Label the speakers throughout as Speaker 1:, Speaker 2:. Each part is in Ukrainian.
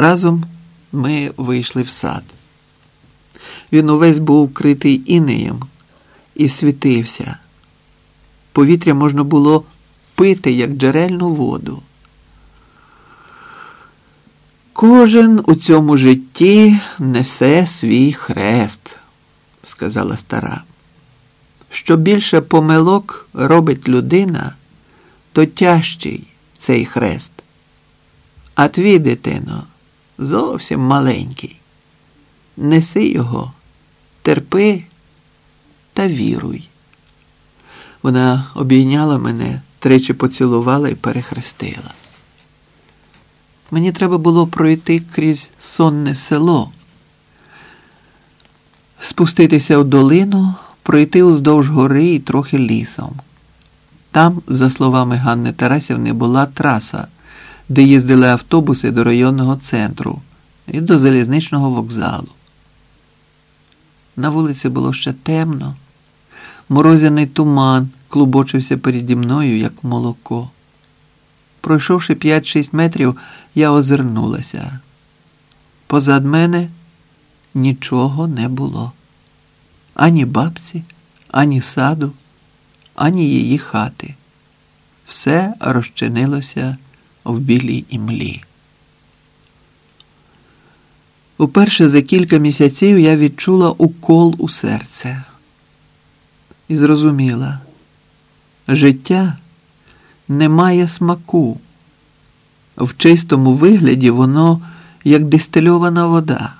Speaker 1: Разом ми вийшли в сад. Він увесь був критий інеєм і світився. Повітря можна було пити, як джерельну воду. Кожен у цьому житті несе свій хрест, сказала стара. Що більше помилок робить людина, то тяжчий цей хрест. А твій дитино зовсім маленький. Неси його, терпи та віруй. Вона обійняла мене, тричі поцілувала і перехрестила. Мені треба було пройти крізь сонне село, спуститися в долину, пройти уздовж гори і трохи лісом. Там, за словами Ганни Тарасівни, була траса, де їздили автобуси до районного центру і до залізничного вокзалу. На вулиці було ще темно, морозяний туман клубочився переді мною, як молоко. Пройшовши 5-6 метрів, я озирнулася. Позад мене нічого не було. Ані бабці, ані саду, ані її хати. Все розчинилося в білій імлі. Уперше за кілька місяців я відчула укол у серце і зрозуміла, життя не має смаку. В чистому вигляді воно як дистильована вода.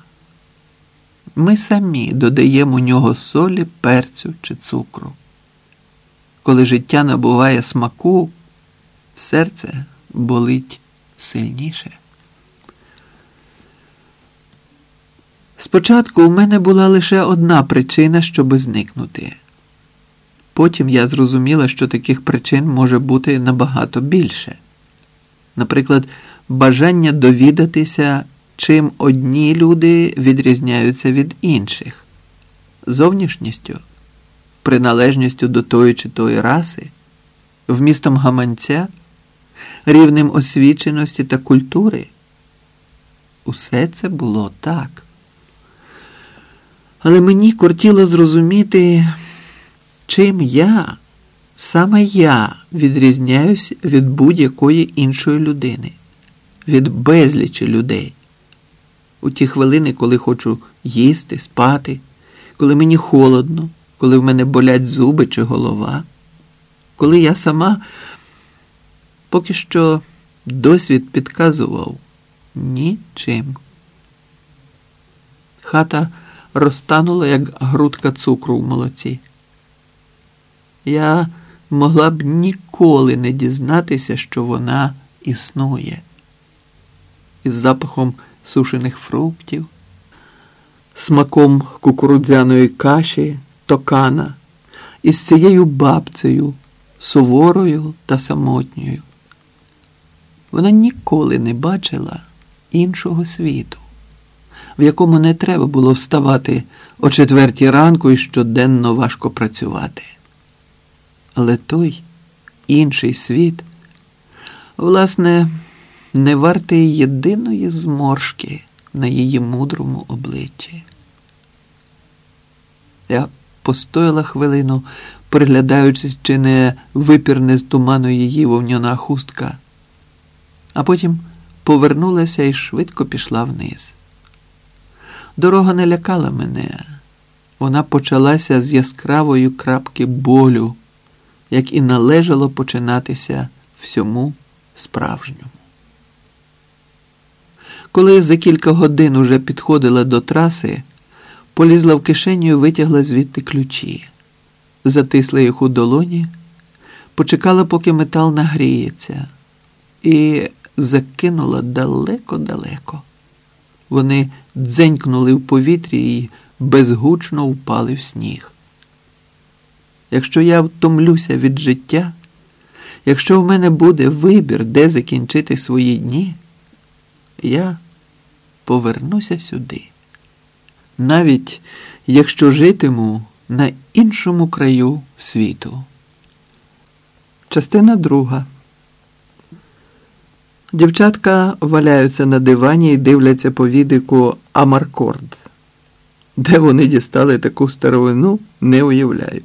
Speaker 1: Ми самі додаємо у нього солі, перцю чи цукру. Коли життя набуває смаку, серце болить сильніше. Спочатку у мене була лише одна причина, щоби зникнути. Потім я зрозуміла, що таких причин може бути набагато більше. Наприклад, бажання довідатися, чим одні люди відрізняються від інших, зовнішністю, приналежністю до тої чи тої раси, вмістом гаманця, рівнем освіченості та культури. Усе це було так. Але мені кортіло зрозуміти, чим я, саме я відрізняюсь від будь-якої іншої людини, від безлічі людей. У ті хвилини, коли хочу їсти, спати, коли мені холодно, коли в мене болять зуби чи голова, коли я сама поки що досвід підказував нічим. Хата розтанула, як грудка цукру в молоці. Я могла б ніколи не дізнатися, що вона існує. Із запахом сушених фруктів, смаком кукурудзяної каші, токана, із цією бабцею, суворою та самотньою. Вона ніколи не бачила іншого світу в якому не треба було вставати о четвертій ранку і щоденно важко працювати. Але той інший світ, власне, не вартий єдиної зморшки на її мудрому обличчі. Я постояла хвилину, приглядаючись, чи не випірне з туману її вовняна хустка, а потім повернулася і швидко пішла вниз. Дорога не лякала мене. Вона почалася з яскравої крапки болю, як і належало починатися всьому справжньому. Коли за кілька годин уже підходила до траси, полізла в кишеню і витягла звідти ключі, затисла їх у долоні, почекала, поки метал нагріється, і закинула далеко-далеко. Вони дзенькнули в повітрі і безгучно впали в сніг. Якщо я втомлюся від життя, якщо в мене буде вибір, де закінчити свої дні, я повернуся сюди. Навіть якщо житиму на іншому краю світу. Частина друга. Дівчатка валяються на дивані і дивляться по відику Амаркорд. Де вони дістали таку старовину, не уявляю.